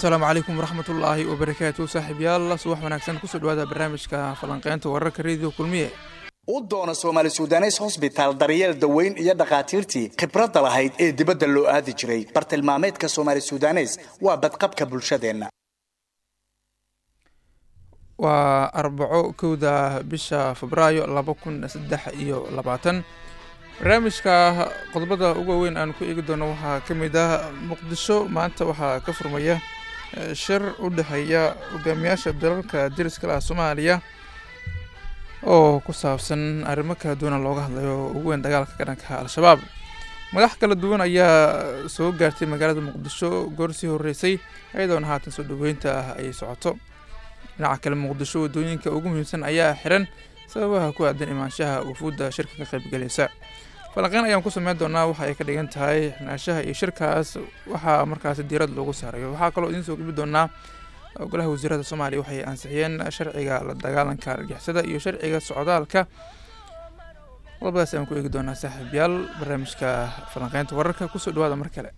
asalaamu calaykum waraxmatullaahi wabarakaatu saaxiibyaal subax wanaagsan ku soo dhawaada barnaamijka falanqeynta wararka rediyo kulmiye. U doona soomaali sudanes hosbitaal daryeel daweyn iyo dhakhaatiirtii khibradda lahayd ee dibadda loo aadi jiray. Bartilmaameedka soomaali sudanes waa badqabka bulshadeenna. Waa arbaco kowda bisha febraayo laba kun saddex iyo labaatan. Barnaamijka qodobada ugu weyn aan ku eegi doono waxaa ka mid ah muqdisho maanta waxaa ka furmaya shir u dhexeeya hogaamiyaasha dalalka dariska ah soomaaliya oo ku saabsan arrimo kala duwana looga hadlayo ugu weyn dagaalka ka dhanka al-shabaab. Madax kala duwan ayaa soo gaartay magaalada muqdisho goor sii horeysay iyadoona haatan soo dhaweynta ah ay socoto. Dhinaca kale muqdisho waddooyinka ugu muhiimsan ayaa xiran sababaha ku aadan imaanshaha wufuudda shirka ka qaybgalaysa falanqeyn ayaan ku sameyn doonaa waxa ay ka dhigan tahay xinaashaha iyo shirkaas. Waxaa markaasi diirad loogu saarayo. Waxaa kaloo idiin soo gudbi doonaa golaha wasiirada soomaaliya waxay ansixiyeen sharciga la dagaalanka argixisada iyo sharciga socdaalka. Qodobadaas ayaan ku eegi doonaa saaxiibyaal barnaamijka falanqeynta wararka ku soo dhawaada mar kale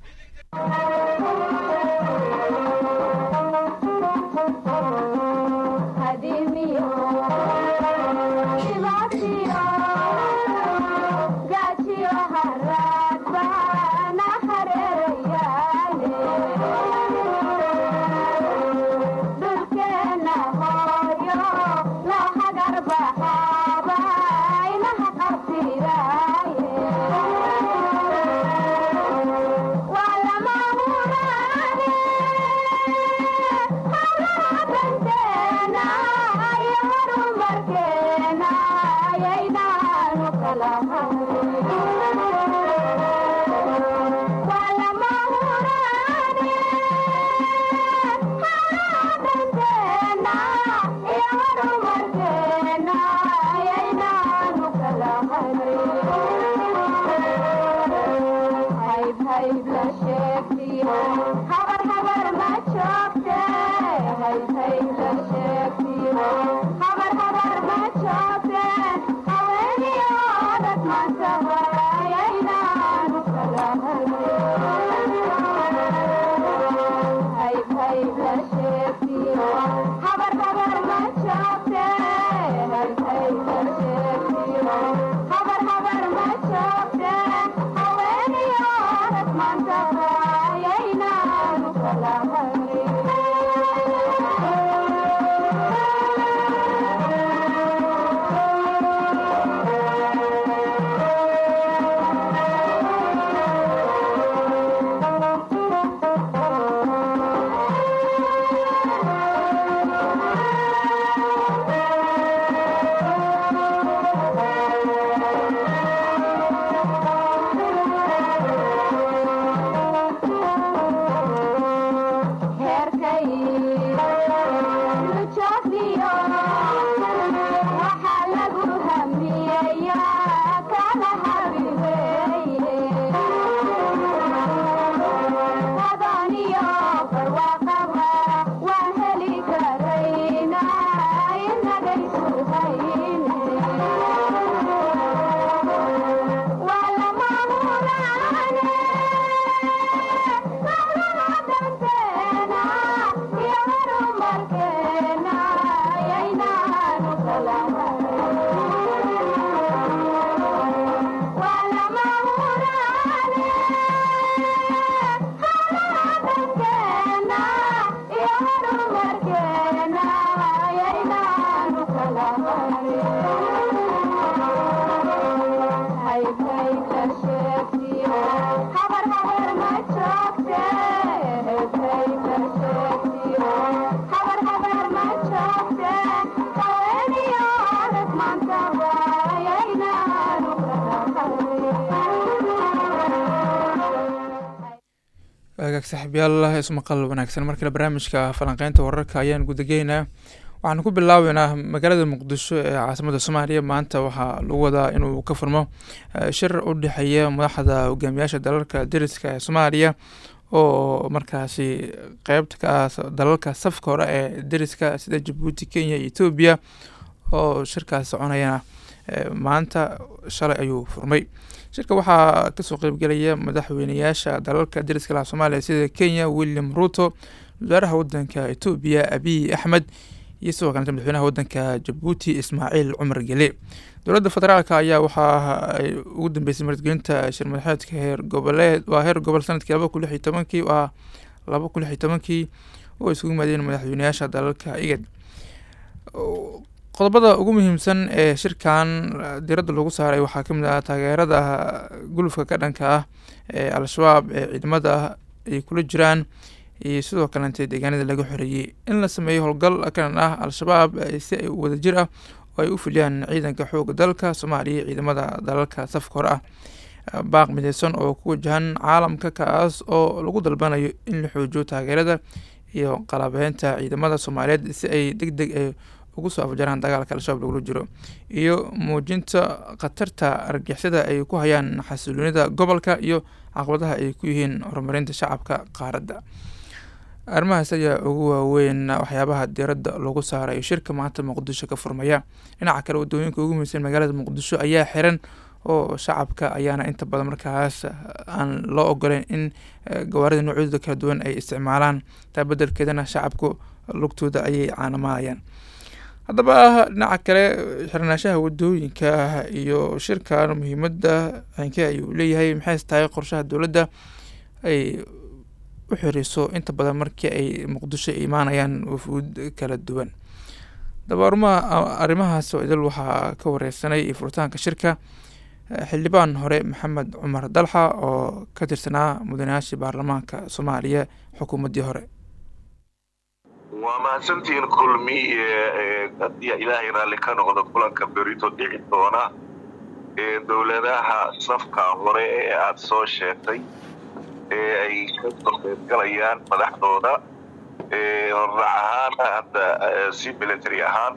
saaxiibyaal ismaqal wanaagsan. Markale barnaamijka falanqeynta wararka ayaan gudageynaa. Waxaan ku bilaabeynaa magaalada muqdisho ee caasimada soomaaliya. Maanta waxaa lagu wadaa inuu ka furmo shir u dhexeeya madaxda hogaamiyaasha dalalka dariska ee soomaaliya oo markaasi qeybta ka ah dalalka safka hore ee dariska sida jabuuti kenya iyo etoobiya oo shirkaas soconayana maanta shalay ayuu furmay. Shirka waxaa ka soo qeybgelaya madaxweyneyaasha dalalka dariska laha soomaaliya sida kenya william ruto wasaaraha wadanka etoobiya abiy axmed iyo sidoo kaleta madaxweynaha wadanka jabuuti ismaaciil cumar gele dowladda federaalk ayaa waxaa ay ugu dambeysay martgelinta shir madaxeedka heer goboleed waa heer gobol sannadkii laba kun lix iyo tobankii waa laba kun lix iyo tobankii oo isugu yimaadeen madaxweynayaasha dalalka igad qodobada ugu muhiimsan ee shirkan diradda lagu saaray waxaa ka mid ah taageerada gulufka ka dhanka ah ee al-shabaab ee ciidamada ay kula jiraan iyo sidoo kalente deegaanada laga xoreeyey in la sameeyo howlgal kanan ah al-shabaab si ay wadajir ah oo ay u fuliyaan ciidanka xooga dalka soomaaliya ciidamada dalalka safka hore ah. Baaq mideysan oo ku wajahan caalamka kaas oo lagu dalbanayo in la xoojiyo taageerada iyo qalabeynta ciidamada soomaaliyeed si ay deg deg e ugu soo afjaraan dagaalka al-shabaab lagula jiro iyo muujinta khatarta argixisada ay ku hayaan xasiloonida gobolka iyo caqabadaha ay ku yihiin horumarinta shacabka qaaradda. Arrimahaas ayaa ugu waaweyn waxyaabaha diradda lagu saarayo shirka maanta muqdisho ka furmaya. Dhinaca kale waddooyinka ugu muhiimsan magaalada muqdisho ayaa xiran oo shacabka ayaana inta badan markaas aan loo ogoleyn in gawaarida noocyadooda kala duwan ay isticmaalaan taa bedelkeedana shacabku lugtooda ayay caanamaalayaan haddaba dhinaca kale xirnaashaha waddooyinka iyo shirkan muhiimada hanke ayuu leeyahay. Maxays tahay qorshaha dowladda? Ay u xiriso inta badan markii ay muqdisho imaanayaan wafuud kala duwan. Dabaarmaha arrimahaas oo idil waxaa ka wareysanay furitaanka shirka. Xildhibaan hore maxamed cumar dalxa oo ka tirsanaa mudanayaashii baarlamaanka soomaaliya xukuumaddii hore waa mahadsantihiin kulmiye haddii ilaahay raalli ka noqdo kulanka berito dhici doona. Ee dowladaha safka hore ee aada soo sheegtay ee ay ka soo qaybgalayaan madaxdooda. Horrac ahaan hadda si military ahaan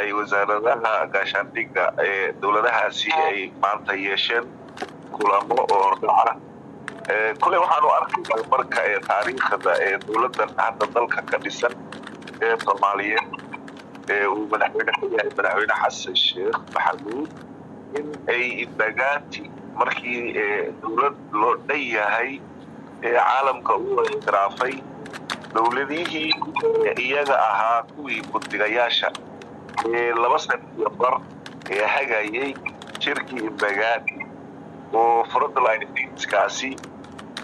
ay wasaaradaha gaashaandhigga ee dowladahaasi ay maanta yeesheen kulamo oo hordhaca kule waxaanu arkaya marka ee taariikhda ee dowladdan hadda dalka ka dhisan ee soomaaliyeed ee uu madaxweyne ka yahay madaxweyne xasan sheekh maxamuud in ay dagaati markii dowlad loo dhan yahay ee caalamka uu ictiraafay dowladihii iyaga ahaa kuwii guddigayaasha ee laba sana iyo bar ee hagayay shirkii imbagaati oo frontline stateskaasi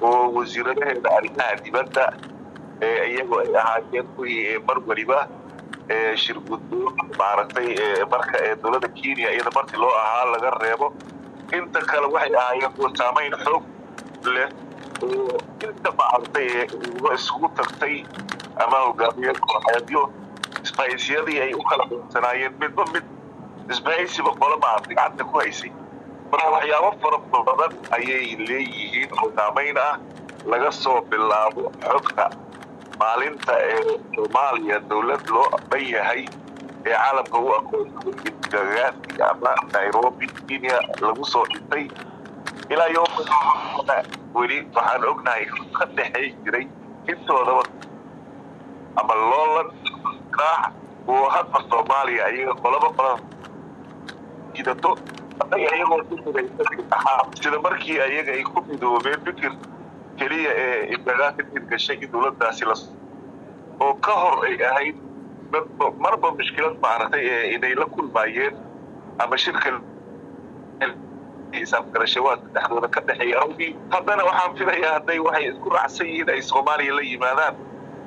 oo wasiiradaheeda arrimaha dibadda iyagoo ay ahaayeen kuwii mar weliba ee shirguddo maaragtay marka ee dowladda kenya iyada markii loo ahaa laga reebo. Inta kale waxay ahaayeen kuwa saamayn xoog leh oo inta maaragtay isugu tagtay ama hogaamiye kooxeedyo. Isbahaysyadii ay u kala qaybsanaayeen midba mid isbahaysiba qolo maaragtay gacanta ku haysay marka waxyaabo fara badan ayay leeyihiin oo saamayn ah laga soo bilaabo xogta maalinta ee soomaaliya dowlad loo dhan yahay ee caalamka u aqoonsaday gagaasi ama nairobi kenya lagu soo dhintay. Ilaa yoomana weli waxaan ognahay ka dhexay jiray intoodaba ama loolan raax oo hadba soomaaliya ayaga qolaba qola jidato ahaa sida markii ayaga ay ku midoobeen fikir keliya ee ibagaa ka tirgashay in dowladdaasi la oo ka hor ay ahayd marba mushkilad maaragtay ee inay la kulmaayeen ama shirka isafgarashawaadka dhexdooda ka dhexeeya. Awgii haddana waxaan filayaa hadday waxay isku raacsan yihiin ay soomaaliya la yimaadaan.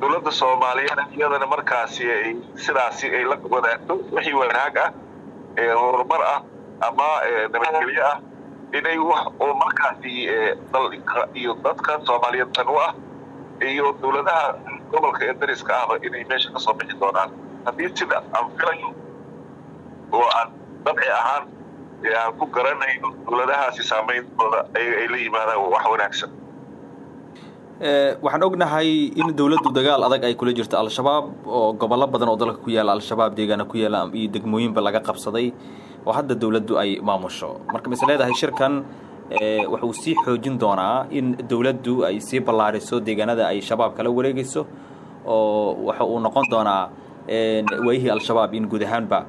Dowladda soomaaliyeed iyadana markaasi ay sidaasi ay la wadaagto wixii wanaag ah ee horumar ah ama nabadgelyo ah. Inay wax oo markaasi iyo dadka soomaaliyeed tan u ah. Iyo dowladaha gobolka ee dariska ahba inay meesha ka soo bixi doonaan haddii sida aan filayo oo aan dabci ahaan aan ku garanayno dowladahaasi saameyntooda ay la yimaadaan wax wanaagsan waxaan ognahay in dowladdu dagaal adag ay kula jirto al-shabaab oo gobollo badan oo dalka ku yaalla al-shabaab deegaana ku yaalla iyo degmooyinba laga qabsaday oo hadda dowladdu ay maamusho. Marka mise leedahay shirkan wuxuu sii xoojin doonaa in dowladdu ay sii ballaariso deegaanada ay shabaab kala wareegayso oo waxa uu noqon doonaa waayihii al-shabaab in guud ahaanba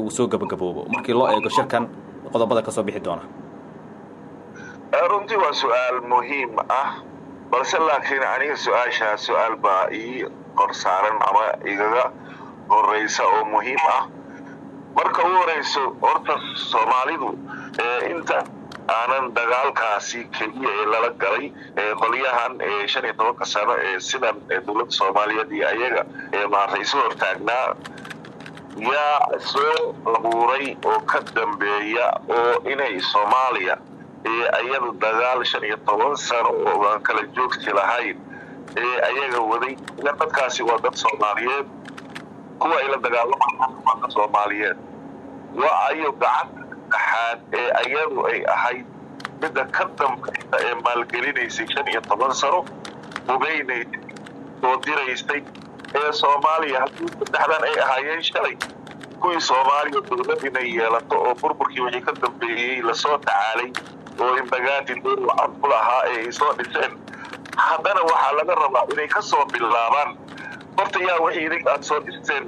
uu soo gabagaboobo. Markii loo eego shirkan qodobada ka soo bixi doona. Runtii waa su'aal muhiim ah balse laakiin aniga su'aashaa su'aal baa ii korsaaran ama igaga horeysa oo muhiim ah marka u horeyso horta soomaalidu inta aanan dagaalkaasi keliya ee lala galay qolyahan shan iyo tobanka sano ee sidan dowladda soomaaliyeed iyo ayaga maarata isu hortaagnaa yaa soo abuuray oo ka dambeeya oo inay soomaaliya ee ayadu dagaal shan iyo toban sano oo aan kala joogti lahayn ee ayaga waday. Dadkaasi waa dad soomaaliyeed kuwa ay la dagaalamayaan waa dad soomaaliyeed. Waa ayo gacanta saddexaad ee ayadu ay ahayd midda ka dambaysa ee maalgelinaysay shan iyo toban sano hubeynaysay soo diraysay ee soomaaliya. Haddii saddexdan ay ahaayeen shalay kuwii soomaaliya dowlad inay yeelato oo burburkii wixii ka dambeeyey la soo tacaalay oo imbagaadi dowr wacan ku lahaa ee ay soo dhiseen haddana waxaa laga rabaa inay ka soo bilaabaan horta yaa wixii idin aad soo dhisteen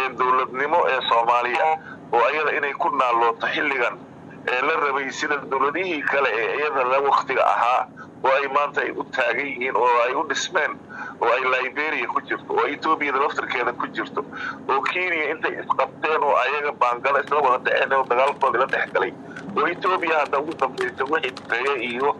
ee dowladnimo ee soomaaliya oo ayada inay ku naallooto xilligan ee la rabay sida dowladihii kale ee iyada la waktiga ahaa oo ay maanta ay u taagan yihiin oo ay u dhismeen oo ay liberia ku jirto oo etoobiyada laftirkeeda ku jirto oo kenya intay isqabteen oo ayaga baangala isla wada dhaceen oo dagaalkoodii la dhex galay oo etoobiya hadda ugu dambaysa wixii duqeeye iyo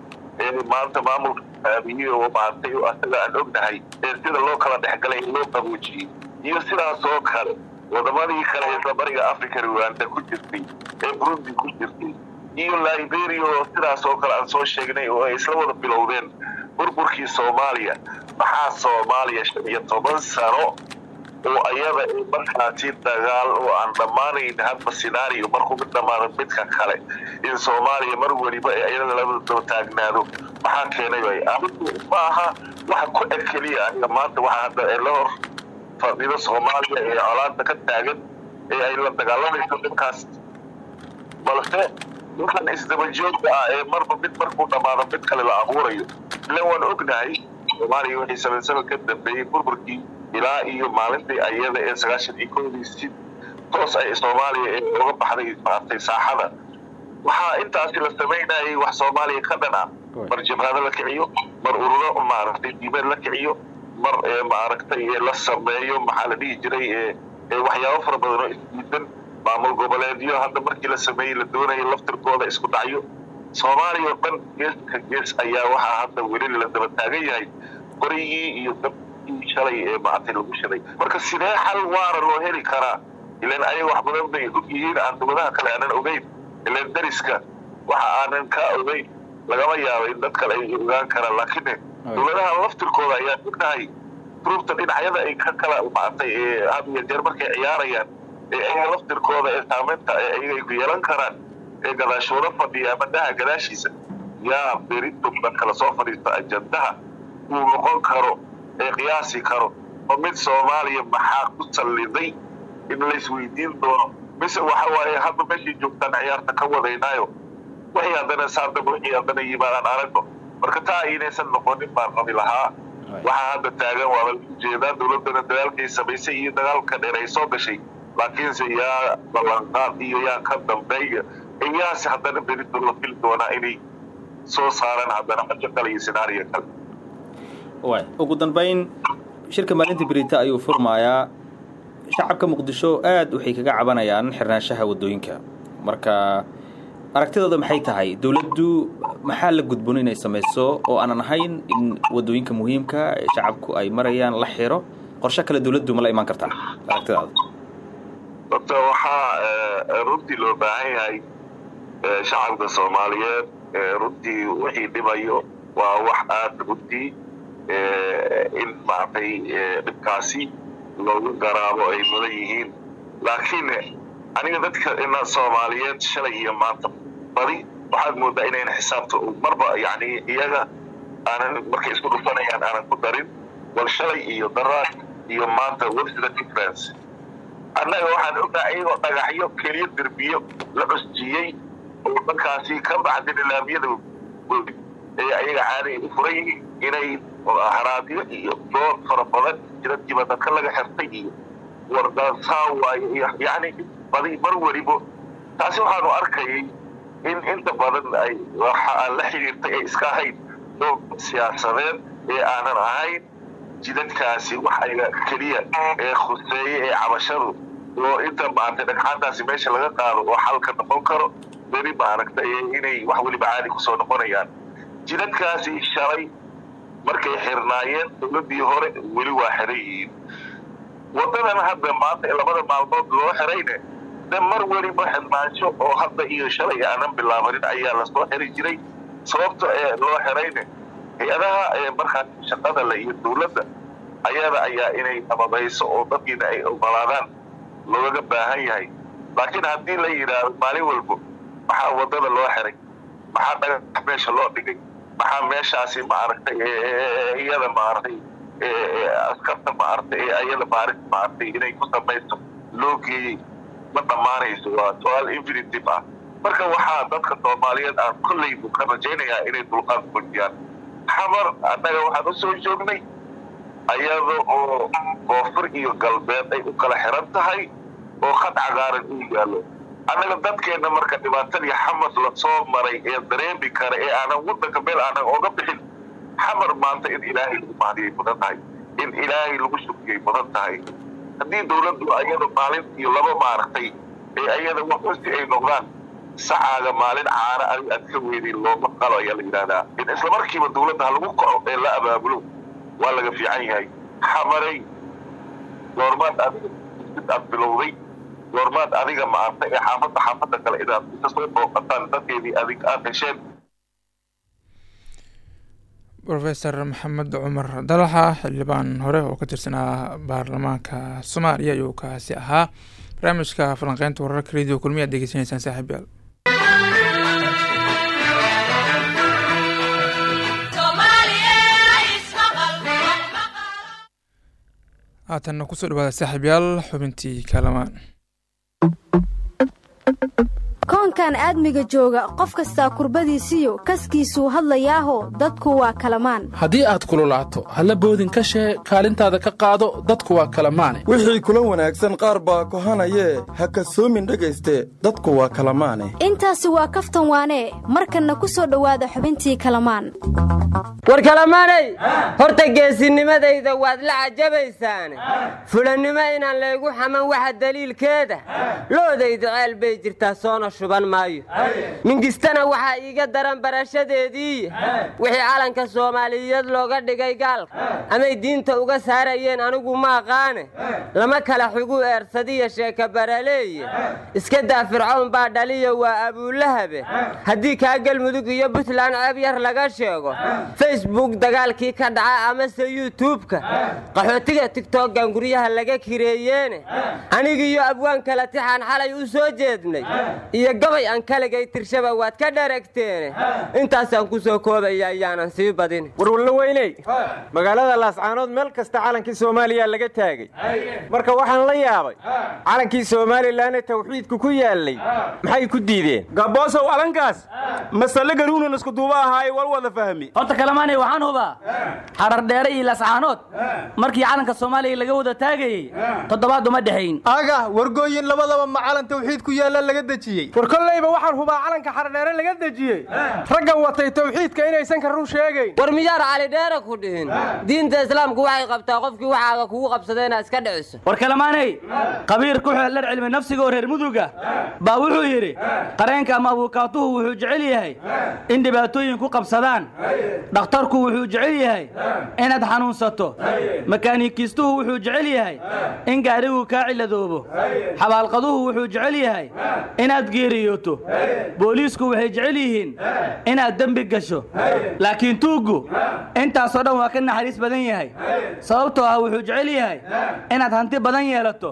maanta maamulka aabiye oo asaga aan ognahay sida loo kala dhexgalay loo qaboojiyey iyo sidaas oo kale wadamadii kale ee sabariga africa rwanda ku jirtay ee burundi ku jirtay iyo liberia oo sidaas oo kale aan soo sheegnay oo ay isla wada bilowdeen burburkii soomaaliya. Maxaa soomaaliya shan iyo toban sano oo ayada markaasi dagaal oo aan dhammaanayn hadba scenario markuu mid dhammaado midka kale in soomaaliya mar weliba ee ayada laba daba taagnaado. Maxaa keenay ma aha waxa ku eg keliya. Aniga maanta waxaa hadda ee la hor fadhido soomaaliya ee colaada ka taagan ee ay la dagaalamayso midkaas. Balse ninkan isdabajoogka ah ee marba mid markuu dhammaado mid kale la abuurayo ilan waan ognahay soomaaliya wixii sabansaba ka dambeeyey burburkii ilaa iyo maalintii ayada ee sagaashan iyo koodii si toos ay soomaaliya ee uga baxday maartay saaxada. Waxaa intaasi la samaynayay wax soomaaliya ka dhan ah mar jabhado la kiciyo mar ururo maaragtay diimeed la kiciyo mar maaragtay la sameeyo maxaa la dhihi jiray waxyaabo fara badan oo isdiidan maamul goboleedyo hadda markii la sameeyey la doonaya laftirkooda isku dhacyo. Soomaaliya oo dhan geeska gees ayaa waxaa hadda weli la daba taagan yahay. Qorigii iyo dabkii shalay ee maartay lagu shiday marka sidee xal waara loo heli karaa? Ilan ayaga wax badan bay og yihiin aan dowladaha kale aanan ogeyn. Ilan dariska waxa aanan kaa ogeyn. Lagama yaabo in dad kale ay ogaan karaan laakiin dowladaha laftirkooda ayaa ognahay turubta dhinacyada ay ka kala maartay had iyo jeer markay ciyaarayaan ee ayaga laftirkooda ee saamaynta ee ayaga ay ku yeelan karaan ee gadaashooda fadhiya ama daha gadaashiisa. Yaa berintubna kala soo fadhiista ajandaha uu noqon karo ee qiyaasi karo oo mid soomaaliya maxaa ku salliday in laysweydiin doono? Mise waxa waaye hadda meeshii joogtaan ciyaarta ka wadaynaayo wixii haddana saadaba wixii haddana yimaadaan aragno. Marka taa inaysan noqonin baan qabi lahaa. Waxaa hadda taagan waaba la u jeedaa dowladdana dagaalkay samaysay iyo dagaalka dheer ay soo gashay. Laakiinse yaa ballanqaad iyo yaa ka dambeeya iyaase haddana berito la fili doonaa inay soo saaraan haddana xajo kale iyo scenaariyo kale ugu dambayn shirka maalinta berita ayuu furmayaa shacabka muqdisho aad waxay kaga cabanayaan xirnaanshaha waddooyinka. Marka aragtidooda maxay tahay? Dowladdu maxaa la gudboon inay samayso? Oo aanan ahayn in waddooyinka muhiimka shacabku ay marayaan la xiro. Qorshe kale dowladdu ma la imaan kartaa aragtidaada horta waxaa runtii loo baahan yahay shacabka soomaaliyeed. Runtii wixii dhibayo waa wax aada runtii in maaragtay dhibkaasi loogu garaabo ay mudan yihiin. Laakiin aniga dadka ina soomaaliyeed shalay iyo maanta badi waxaad moodaa inayna xisaabta marba yani iyaga aanan markay isku dhufanayaan aanan ku darin bal shalay iyo daraad iyo maanta what's the difference. Annaga waxaan ognahay iyagoo dhagaxyo keliya derbiyo la cusjiyey oo markaasi ka baxda nilaamyada ayaga caadi ay u furan yihiin inay haraadyo iyo dood fara badan jiradkiiba dadka laga xirtay iyo yacni badi mar welibo taasi waxaanu arkayay in inta badan ay waxa aan la xiriirtay ay iska ahayd dood siyaasadeed ee aanan ahayn. Jidadkaasi waxayga keliya ee khuseeye ee cabashadu oo inta maaragtay dhagxaantaasi meesha laga qaado oo xalka noqon karo beri maaragtay inay wax weliba caadi ku soo noqonayaan. Jidadkaasi shalay markay xirnaayeen dowladdii hore weli waa xiran yihiin. Wadadan hadda maanta labada maalmood loo xirayne de mar weliba xirnaansho oo hadda iyo shalay aanan bilaabanin ayaa la soo xiri jiray. Sababta ee loo xirayne hay'adaha ee markaas shaqada le iyo dowladda ayada ayaa inay nabadayso oo dadkiina ay ogolaadaan. Loogaga baahan yahay. Laakiin haddii la yidhaahdo maalin walbo maxaa waddada loo xiray maxaa dhagax meesha loo dhigay maxaa meeshaasi maaragtay iyada maaragtay askarta maaragtay ee ayada maarin maaragtay inay ku samayso loo geeyey ma dhammaanayso. Waa su'aal infinitive ah. Marka waxaa dadka soomaaliyeed aan kollaybu ka rajaynayaa inay dulqaad muujiyaan xamar annaga waxaan u soo joognay ayada oo koonfur iyo galbeed ay u kala xiran tahay oo khad cagaaran uu yaallo annaga dadkeenna marka dhibaatadii xamar la soo maray ee dareemi kara ee aanan waddanka meel aanan oga bixin xamar maanta in ilaahay lagu mahdiyay mudan tahay in ilaahay lagu shukiyay mudan tahay. Haddii dowladdu ayada maalin iyo laba maaragtay ee ayada waxusi ay noqdaan sacaaga maalin caana adi aad ka weydin looma qalo ayaa la yidhahdaa in isla markiiba dowladda ha lagu kaco ee la abaabulo waa laga fiican yahay. Xamaray goormaad adiga aad bilowday goormaad adiga maarta ee xaafadda xaafadda kale inaad isa soo booqataan dadkeedii adig aad hesheen. Rofeor maxamed cumar dalaxa xildhibaan hore oo ka tirsanaa baarlamaanka soomaaliya ayuu kaasi ahaa. Barnaamijka falanqeynta wararka radio kulmiya ad degeysanaysaan saaxiib yaal haatanna ku soo dhawaada saaxiib yaal xubintii kaalamaan Thank you koonkan aadmiga jooga qof kastaa kurbadiisiyo kaskiisuu hadlayaaho dadku waa kalamaan. Haddii aad kululaato halla boodin ka shee kaalintaada ka qaado dadku waa kalamaane wixii kula wanaagsan qaar baa kohanayee ha kasoomin dhegayste dadku waa kalamaane. Intaasi waa kaftan waanee markanna ku soo dhowaada xubintii kalamaan. War kalamaanay? Horta geesinimadayda waad la cajabaysaane fulannimo inaan laygu xaman waxa daliilkeeda. Loodayda ceel bay jirtaa soona shuban maayo. Mingistana waxaa iiga daran barashadeedii. Wixii calanka soomaaliyeed looga dhigay gaalka. Amay diinta uga saarayeen anigu ma aqaane. Lama kala xugu eersadiya sheeka baraleeye iska daa fircown baa dhaliya waa abuulahabe haddii kaa galmudug iyo buntland ceeb yar laga sheego facebook dagaalkii ka dhaca amase yuutubka qaxootiga tigtoggan guryaha laga kireeyeene. Anigiiyo abwaan kala tixaan xalay u soo jeednay iyo gabay aan kaligay tirshaba waad ka dharagteene intaasaan ku soo koobaya ayaanan sii badin. Warwallo weyney. Magaalada laascaanood meel kasta calankii soomaaliya laga taagay. Marka waxaan la yaabay calankii somalilanee tawxiidku ku yaallay maxay ku diideen? Gaboosow alankaas masale garuunan iskuduuba ahaaye wal wada fahmi. Horta kalamaanay waxaan hubaa. Xarar dheere iyo laascaanood. Markii calanka soomaaliya laga wada taagayey toddobaad uma dhexayn aga wargooyin labadaba ma calan tawxiid ku yaalla laga dejiyey war kollayba waxaan hubaa calanka xardheere laga dejiyey. Ragga watay tawxiidka inaysan ka run sheegayn. War miyaar cali dheere ku dhihin? Diinta islaamku waxay qabtaa qofkii waxaaga kugu qabsada inaad iska dhiciso. War kalamaanay qabiir ku xeeldhar cilmi nafsiga oo reer muduga baa wuxuu yidhi qareenka ama abuukaatuhu wuxuu jecel yahay. In dhibaatooyin ku qabsadaan. Dhakhtarku wuxuu jecel yahay inaad xanuunsato. Makaanikiistuhu wuxuu jecel yahay in gaarigu kaa ciladoobo. Xabaalqaduhu wuxuu jecel yahay inaad geeriyooto. Booliisku waxay jecel yihiin inaad dembi gasho. Laakiin tuuggu intaasoo dhan waa ka naxariis badan yahay. Sababtoo ah wuxuu jecel yahay inaad hanti badan yeelato.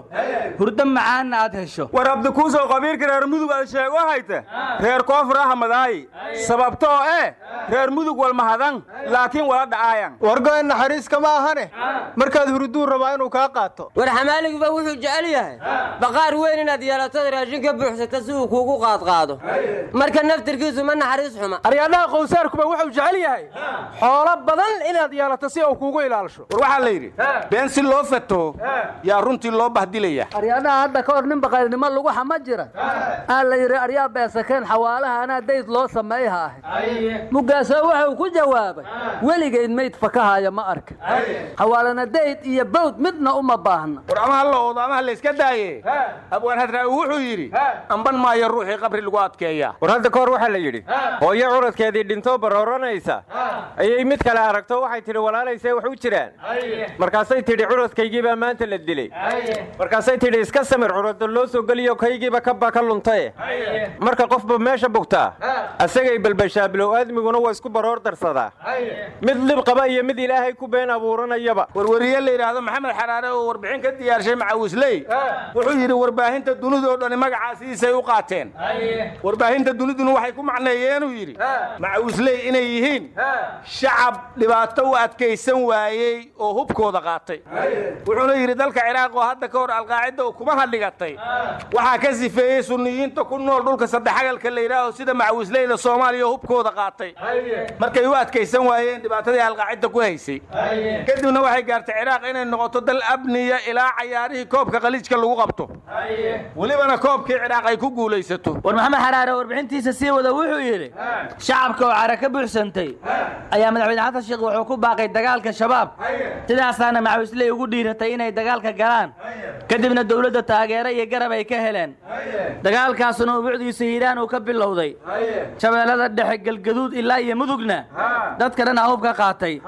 Hurdo macaanna aad hesho. War abdikuusow qabiirka reer mudug aad sheego hayta reer koonfur ahmadaayi sababtoo eh reer mudug walmahadan laakiin wala dhacaayan. Wargoen naxariis kama ahane. Markaad hurduu rabaa inuu kaa qaato. War xamaaliguba wuxuu jecel yahay. Baqaar weyn inaad yeelatood raashin ka buuxsata si uu kuugu qaadqaado. Marka naftirkiisu ma naxariis xuma. Aryaadhaha qowsaarkuba wuxuu jecel yahay xoolo badan inaad yeelato si uu kuugu ilaalisho war waxaa la yidhi been si loo fato yaa runtii loo bahdilaya. Aryaadhaha hadda ka hor nin baqayrnimo lagu xama jira. Aa la yidhi aryaa beesakeen xawaalaha anaa dayd loo sameeyha ahay mugaasoo wuxuu ku jawaabay weligayd mayd fakahaya ma arka. Xawaalana dayd iyo bawd midna uma baahna. War ama halla oodo ama ha layska daaye. Abwaan hadraawi wuxuu yidhi amban maayo ruuxii qabri lagu adkeeya war hadda ka hor waxaa la yidhi hooyo curadkeedii dhintoo barooranaysa. Ayay mid kale aragto waxay tidhi walaalaysee wax u jiraan markaasay tidhi curadkaygii baa maanta la dilay. Markaasay tidhi iska samir curada loo soo geliyo kaygiiba kabaa ka luntaye marka qofba meesha bugtaa asagay balbashaa bilow aadmiguna waa isku baroor darsadaa mid lib qaba iyo mid ilaahay ku been abuuranayaba. Warwariye la yidhaahdo maxamed xaraare oo warbixin ka diyaarshay macawisley wuxuu yidhi warbaahinta dunidoo dhani magacaasiisay u qaateen warbaahinta duniduna waxay ku macneeyeenuu yidhi. Macawisley inay yihiin shacab dhibaato u adkaysan waayey oo hubkooda qaatay. Wuxuuna yidhi dalka ciraaq oo hadda ka hor alqaacida oo kuma hadhigatay waxaa ka sifeeyey sunniyiinta ku nool dhulka saddexagalka la yidhaaho sida macawisleyda soomaaliya oo hubkooda qaatay. Markay u adkaysan waayeen dhibaatadii alqaacida ku haysay. Kadibna waxay gaartay ciraaq inay noqoto dal abniya ilaa cayaarihii koobka khaliijka lagu qabto. Welibana koobkii ciraaq ay ku guulaysato war maxamed xaraare warbixintiisa sii wada wuxuu yidhi shacabka oo cara ka buuxsantay ayaa madaxweyne xasan sheekh wuxuu ku baaqay dagaalka shabaab. Sidaasaana macawisley ugu dhiiratay inay dagaalka galaan. Kadibna dowladda taageero iyo garab ay ka heleen. Dagaalkaasuna ubucdiisa hiiraan uu ka bilowday. Shabeellada dhexe galgaduud ilaa iyo mudugna dadka dhan ahub ka qaatay.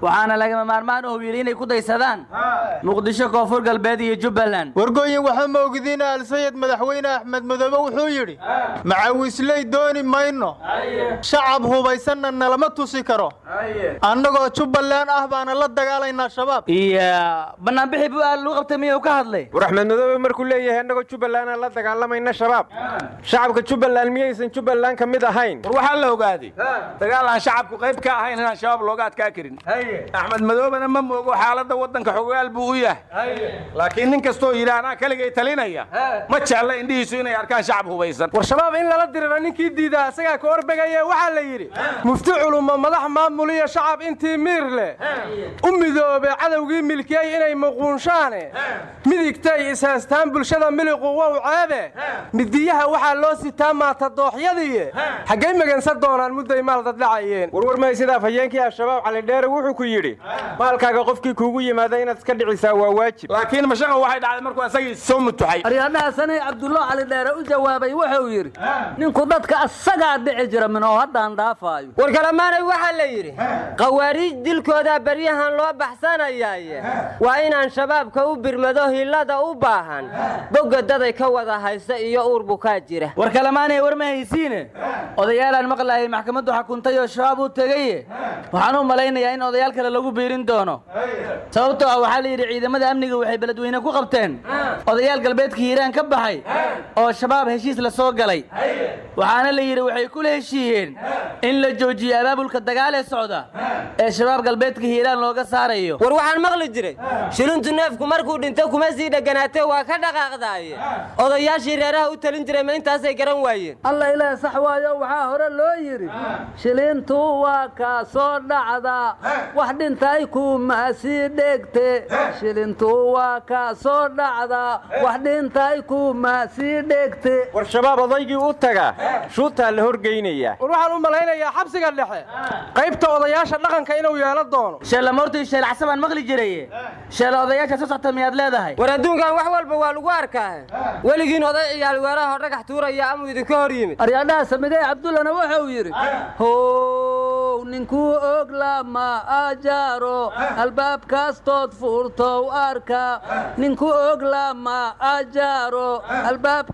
Waxaana lagama maarmaan uu yidhi inay ku daysadaan muqdisho koonfur galbeed iyo jubbaland. Wargooyin waxaa moogdiin alsayid madaxweyne axmed madoobe wuxuu yidhi macawisley dooni mayno. Shacab hubaysanna nalama tusi karo. Annagoo jubbaland ah baana la dagaalaynaa shabaab. Iyo banaanbixi bu aal lagu qabtay miyuu ka hadlay? War axmed madoobe markuu leeyahay annagoo jubbaland aan la dagaalamayna shabaab. Shacabka jubbaland miyaysan jubbaland ka mid ahayn. War waxaa la ogaaday dagaal aan shacabku qayb ka ahayn inaan shabaab looga adkaa karin. Axmed madoobena ma moogo xaaladda waddanka xogaal buu u yahay. Laakiin nin kastoo yidhi anaa keligay talinaya. Ma jecla indhihiisu inay arkaan shacab hubaysan. War shabaab in lala diriro ninkii diidaa isagaa ka orbegaye waxaa la yidhi mufti culummo madax maamuliyo shacab intii miir leh. U midoobe cadowgii milkiyey inay muquunshaane midigtay ishaystaan bulshada miliqu wow ceebe. Midiyaha waxaa loo sitaa maata dooxyadiiye. Xaggay magansan doonaan mudday maal daddhacayeen warwar may sidaa fayeenkii al-shabaab calidheere wuxuu ku yidhi maalkaaga qofkii kuugu yimaada inaad iska dhicisaa waa waajib. Laakiin mashaqa waxay dhacday markuu asagii soo mutuxay. Aryaadhaha sanay cabdullo cali dheere u jawaabay wuxuu yidhi ninku dadka asagaa dhici jira minoo haddaan dhaafaayo. War kalamaanay waxaa la yidhi khawaariij dilkoodaa beryahan loo baxsanayaaye. Waa inaan shabaabka u birmado hillada u baahan. Bogga daday ka wada haysta iyo uur bukaa jira. War kalamaanay war ma haysiine? Odayaalaan maqlaayay maxkamaddu xukuntay oo shabaab u tegaye waxaan u malaynayaa in odayaal kale lagu biirin doono. Sababtoo ah waxaa la yidhi ciidamada amniga waxay beledweyne ku qabteen. Odayaal galbeedka hiiraan ka baxay oo shabaab heshiis la soo galay. Waxaana la yidhi waxay kula heshiiyeen in la joojiyo abaabulka dagaal ee socda ee shabaab galbeedka hiiraan looga saarayo. War waxaan maqli jiray shilintu neefku markuu dhinto kuma sii dheganaatee waa ka dhaqaaqdaaye. Odayaashii reeraha u talin jiray ma intaasay garan waayeen. Alla ilaah sax waayo waxaa hore loo yidhi shilintu waa kaa soo dhacda wax dhintay kuma sii dhegte shilintu waa kaa soo dhacda wax dhintay kuma sii dhegte war shabaab odaygii u taga shuutaa la horgeynayaa war waxaan u malaynayaa xabsiga dhexe. Qaybta odayaasha dhaqanka inuu yeelo doono. Sheelamoortii sheelacsa baan maqli jiraye sheela odayaasha soo socta miyaad leedahay? War adduunkan wax walba waa lagu arkaa weligiin oday ciyaal weeraha dhagax tuuraya amuu idinka hor yimid. Aryaadhaha samidey cabdullana wuxuu yidhi how ninkuu og lama ajaaro albaab kastood furtow arka ninkuu og lama ajaaro albaab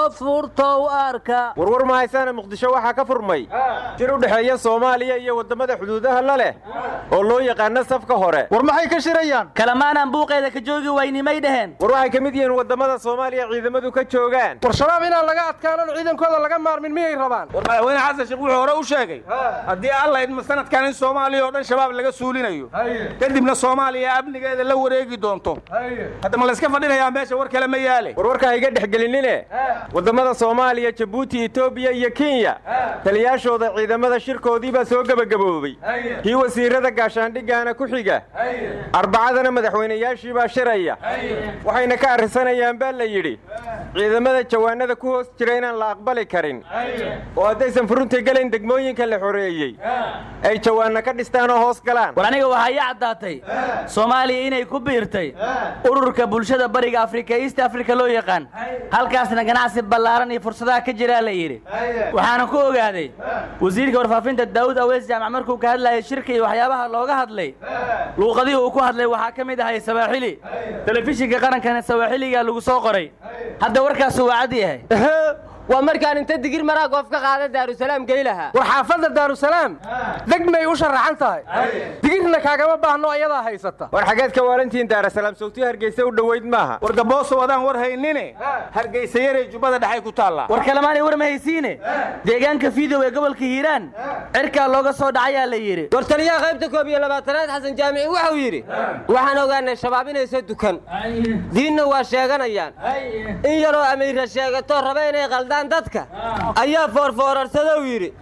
kastood furtow arka. Warwar ma haysaana muqdisho waxaa ka furmay. Jir u dhexeeya soomaaliya iyo waddamada xuduudaha la leh oo loo yaqaano safka hore. War maxay ka shirayaan? Kalamaanaan buuqeeda ka joogi waynimay dheheen war waxay ka mid yihiin waddamada soomaaliya ciidamadu ka joogaan. War shabaab inaan laga adkaanon ciidankooda laga maarmin miyay rabaan? War madaxweyne xasan sheekh wuxuu hore u sheegay haddii alla idma sanadkan in soomaaliya oo dhan shabaab laga suulinayo kadibna soomaaliya amnigeeda la wareegi doonto. Hadda ma layska fadhinayaa meesha war kale ma yaale. Warwarka ha iga dhexgelinine waddamada soomaaliya jabuuti etoobiya iyo kenya. Taliyaashooda ciidamada shirkoodii baa soo gebagaboobay kii wasiirada gaashaandhiggaana ku xiga. Arbacadana madaxweynayaashii baa shiraya waxayna ka arrinsanayaan baa la yidhi ciidamada jawaanada ku hoos jira inaan la aqbali karin. Oo haddaysan furunta gelayn degmooyinka la xoreeyey ay jawaanna ka dhistaan oo hoos galaan. War aniga waxaa ii caddaatay soomaaliya inay ku biirtay ururka bulshada bariga afrika east africa loo yaqaan. Halkaasna ganacsi ballaaran iyo fursadaha ka jiraa la yidhi. Waxaana ku ogaaday wasiirka warfaafinta daawud aweys jaamac markuu ka hadlayay shirka iyo waxyaabaha looga hadlay luuqadihii uu ku hadlay waxaa ka mid ahay sawaaxili telefishinka qarankana sawaaxiliga lagu soo qoray. Hadda warkaasu waa cad yahay waa markaan inta digir maraa goof ka qaada daarusalaam geylaha war xaafadda daarusalaam degmay u sharaxan tahay. Digirna kaagama baahno ayadaa haysata. War xageed ka waalantihiin daarasalaam sawtiyo hargeysa u dhoweyd maaha. War gabooso wadaan war haynine hargeysa yaray jubbada dhexay ku taallaa war kalemaanay war ma haysiine deegaanka fiidow ee gobolka hiiraan cirkaa looga soo dhacayaa la yidhi. War taliyaha qaybta koob iyo labaatanaad xasan jaamici wuxuu yidhi waxaan ogaanay shabaab inaysa dukan. Diinna waa sheeganayaan. In yaroo amiira sheegato raba inay qaldaan dadka. Ayaa foorfoorarsadou yidhi.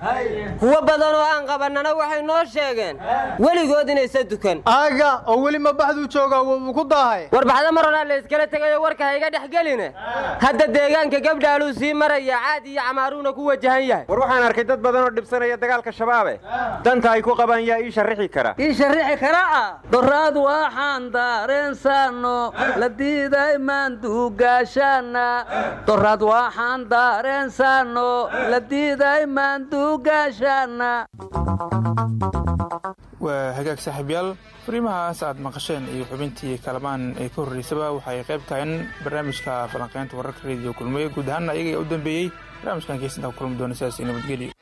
Kuwo badan oo aan qabannana waxay noo sheegeen. Weligood inaysa dukan. Aaga oo weli ma baxduu joogaa wuu ku daahay. War baxda mar horaa la iskala tegayo warka ha iga dhex geline. Hadda deegaanka gabdhaaluu sii maraya caad iyo camaaruuna ku wajahan yahay. War waxaan arkay dad badan oo dhibsanaya dagaalka shabaabe. Danta ay ku qabaan yaa ii sharrixi kara. Ii sharrixi kara ah doraad waxaan daareensaano la diiday maanduugaashaana doraad waxaan daare waa hagaag saaxiibyaal. Fariimahaas aad maqasheen iyo xubintii kalamaan ee ka horreysaba waxa qayb tahayn barnaamijka falanqaynta wararka rediyo kulmiye. Guud ahaanna ayaga u dambeeyey barnaamijkan keysanta kulmi doona sidaas nabadgeliyo